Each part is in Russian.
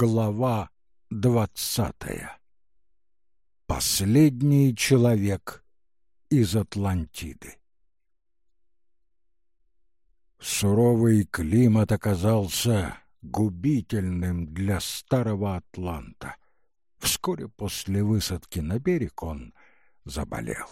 Глава двадцатая. Последний человек из Атлантиды. Суровый климат оказался губительным для старого Атланта. Вскоре после высадки на берег он заболел.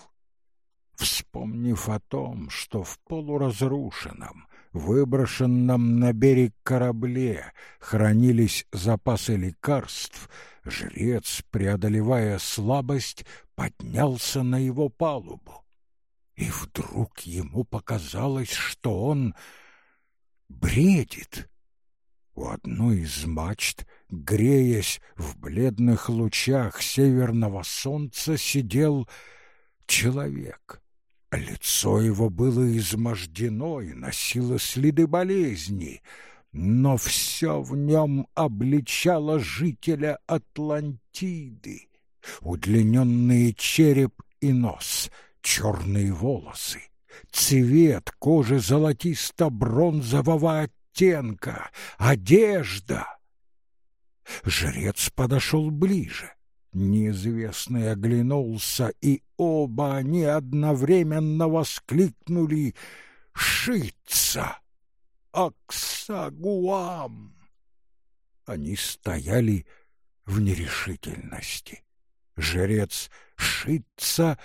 Вспомнив о том, что в полуразрушенном, выброшенном на берег корабле хранились запасы лекарств, жрец, преодолевая слабость, поднялся на его палубу. И вдруг ему показалось, что он бредит. У одной из мачт, греясь в бледных лучах северного солнца, сидел человек — Лицо его было измождено и носило следы болезни, но все в нем обличало жителя Атлантиды. Удлиненный череп и нос, черные волосы, цвет кожи золотисто-бронзового оттенка, одежда. Жрец подошел ближе. Неизвестный оглянулся, и оба они одновременно воскликнули «Шица! Аксагуам!» Они стояли в нерешительности. Жрец Шица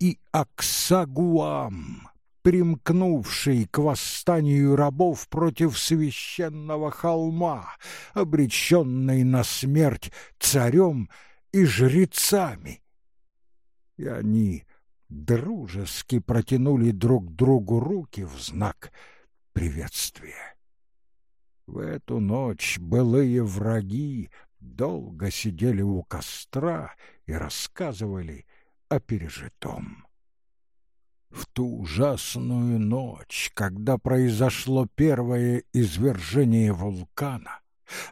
и Аксагуам, примкнувший к восстанию рабов против священного холма, обреченный на смерть царем и жрецами. И они дружески протянули друг другу руки в знак приветствия. В эту ночь былые враги долго сидели у костра и рассказывали о пережитом. В ту ужасную ночь, когда произошло первое извержение вулкана,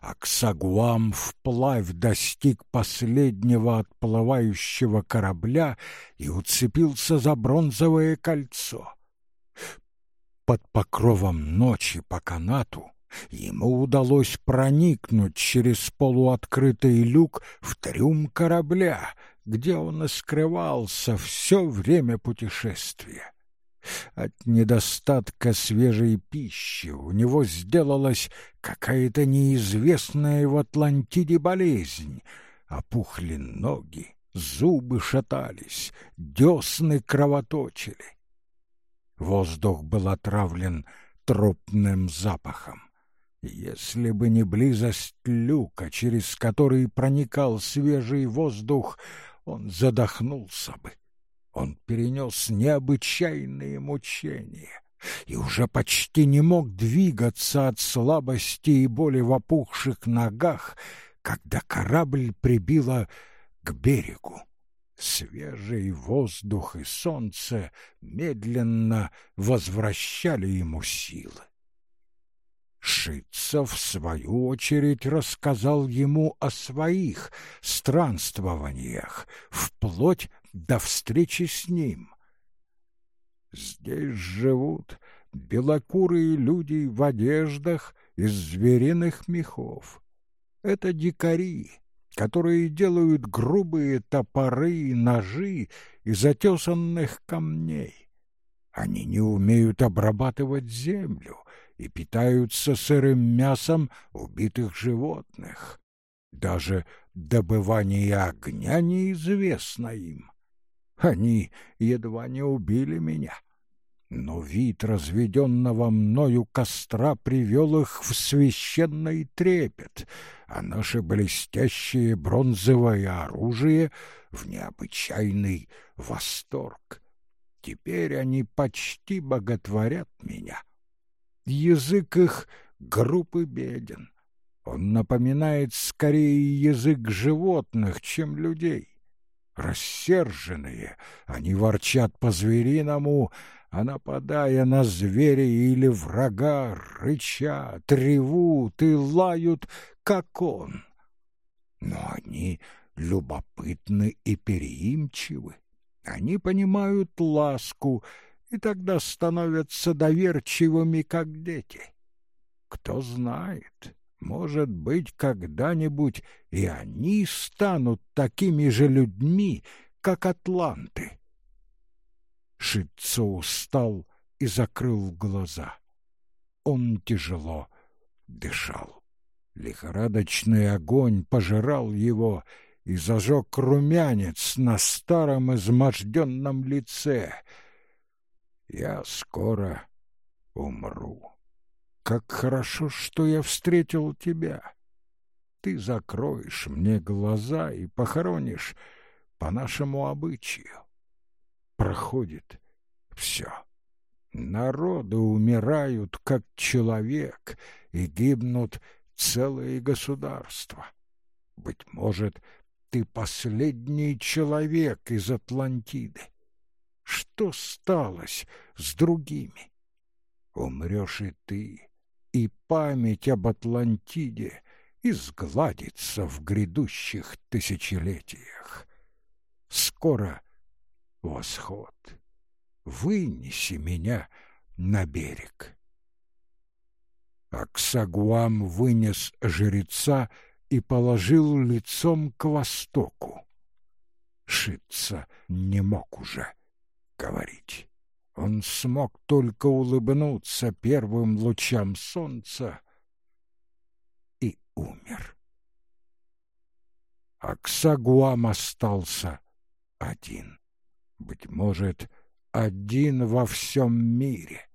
Аксагуам вплавь достиг последнего отплывающего корабля и уцепился за бронзовое кольцо. Под покровом ночи по канату ему удалось проникнуть через полуоткрытый люк в трюм корабля, где он и скрывался все время путешествия. От недостатка свежей пищи у него сделалась какая-то неизвестная в Атлантиде болезнь. Опухли ноги, зубы шатались, десны кровоточили. Воздух был отравлен трупным запахом. Если бы не близость люка, через который проникал свежий воздух, он задохнулся бы он перенес необычайные мучения и уже почти не мог двигаться от слабости и боли в опухших ногах, когда корабль прибило к берегу. Свежий воздух и солнце медленно возвращали ему силы. Шица, в свою очередь, рассказал ему о своих странствованиях, вплоть до встречи с ним. Здесь живут белокурые люди в одеждах из звериных мехов. Это дикари, которые делают грубые топоры и ножи из отесанных камней. Они не умеют обрабатывать землю и питаются сырым мясом убитых животных. Даже добывание огня неизвестно им. Они едва не убили меня. Но вид разведенного мною костра привел их в священный трепет, а наше блестящее бронзовое оружие — в необычайный восторг. Теперь они почти боготворят меня. Язык их группы беден. Он напоминает скорее язык животных, чем людей. Рассерженные, они ворчат по-звериному, а нападая на зверя или врага, рычат, ревут и лают, как он. Но они любопытны и переимчивы. Они понимают ласку и тогда становятся доверчивыми, как дети. Кто знает, Может быть, когда-нибудь и они станут такими же людьми, как атланты. Шитцо устал и закрыл глаза. Он тяжело дышал. Лихорадочный огонь пожирал его и зажег румянец на старом изможденном лице. Я скоро умру. Как хорошо, что я встретил тебя. Ты закроешь мне глаза и похоронишь по нашему обычаю. Проходит все. Народы умирают, как человек, и гибнут целые государства. Быть может, ты последний человек из Атлантиды. Что сталось с другими? Умрешь и ты, и память об Атлантиде изгладится в грядущих тысячелетиях. Скоро восход. Вынеси меня на берег. Аксагуам вынес жреца и положил лицом к востоку. Шиться не мог уже говорить. Он смог только улыбнуться первым лучам солнца и умер. Аксагуам остался один. Быть может, один во всем мире,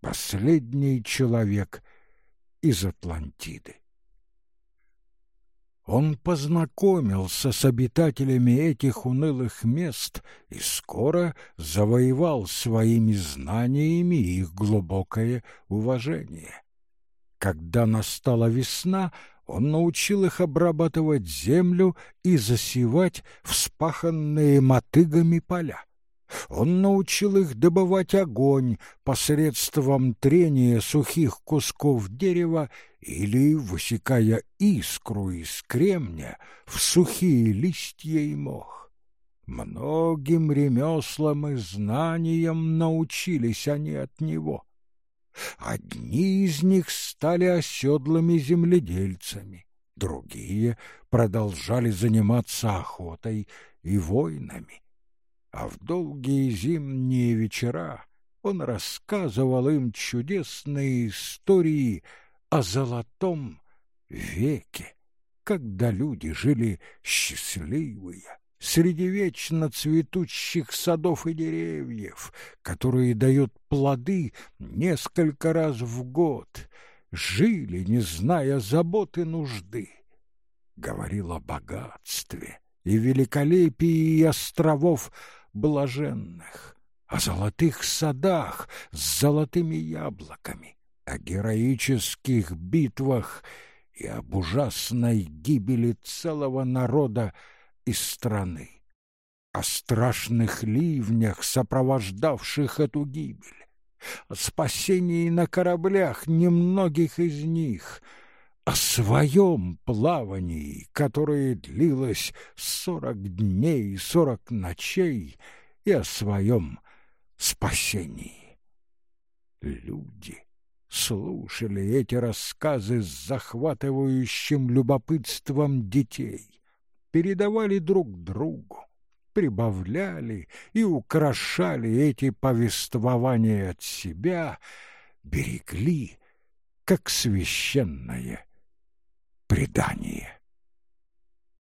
последний человек из Атлантиды. Он познакомился с обитателями этих унылых мест и скоро завоевал своими знаниями их глубокое уважение. Когда настала весна, он научил их обрабатывать землю и засевать вспаханные мотыгами поля. Он научил их добывать огонь посредством трения сухих кусков дерева или высекая искру из кремня в сухие листья и мох. Многим ремеслам и знаниям научились они от него. Одни из них стали оседлыми земледельцами, другие продолжали заниматься охотой и войнами а в долгие зимние вечера он рассказывал им чудесные истории о золотом веке, когда люди жили счастливые, среди вечно цветущих садов и деревьев, которые дают плоды несколько раз в год, жили, не зная заботы нужды. Говорил о богатстве и великолепии островов блаженных, о золотых садах с золотыми яблоками, о героических битвах и об ужасной гибели целого народа и страны, о страшных ливнях, сопровождавших эту гибель, о спасении на кораблях немногих из них — о своем плавании, которое длилось сорок дней и сорок ночей, и о своем спасении. Люди слушали эти рассказы с захватывающим любопытством детей, передавали друг другу, прибавляли и украшали эти повествования от себя, берегли как священное предание.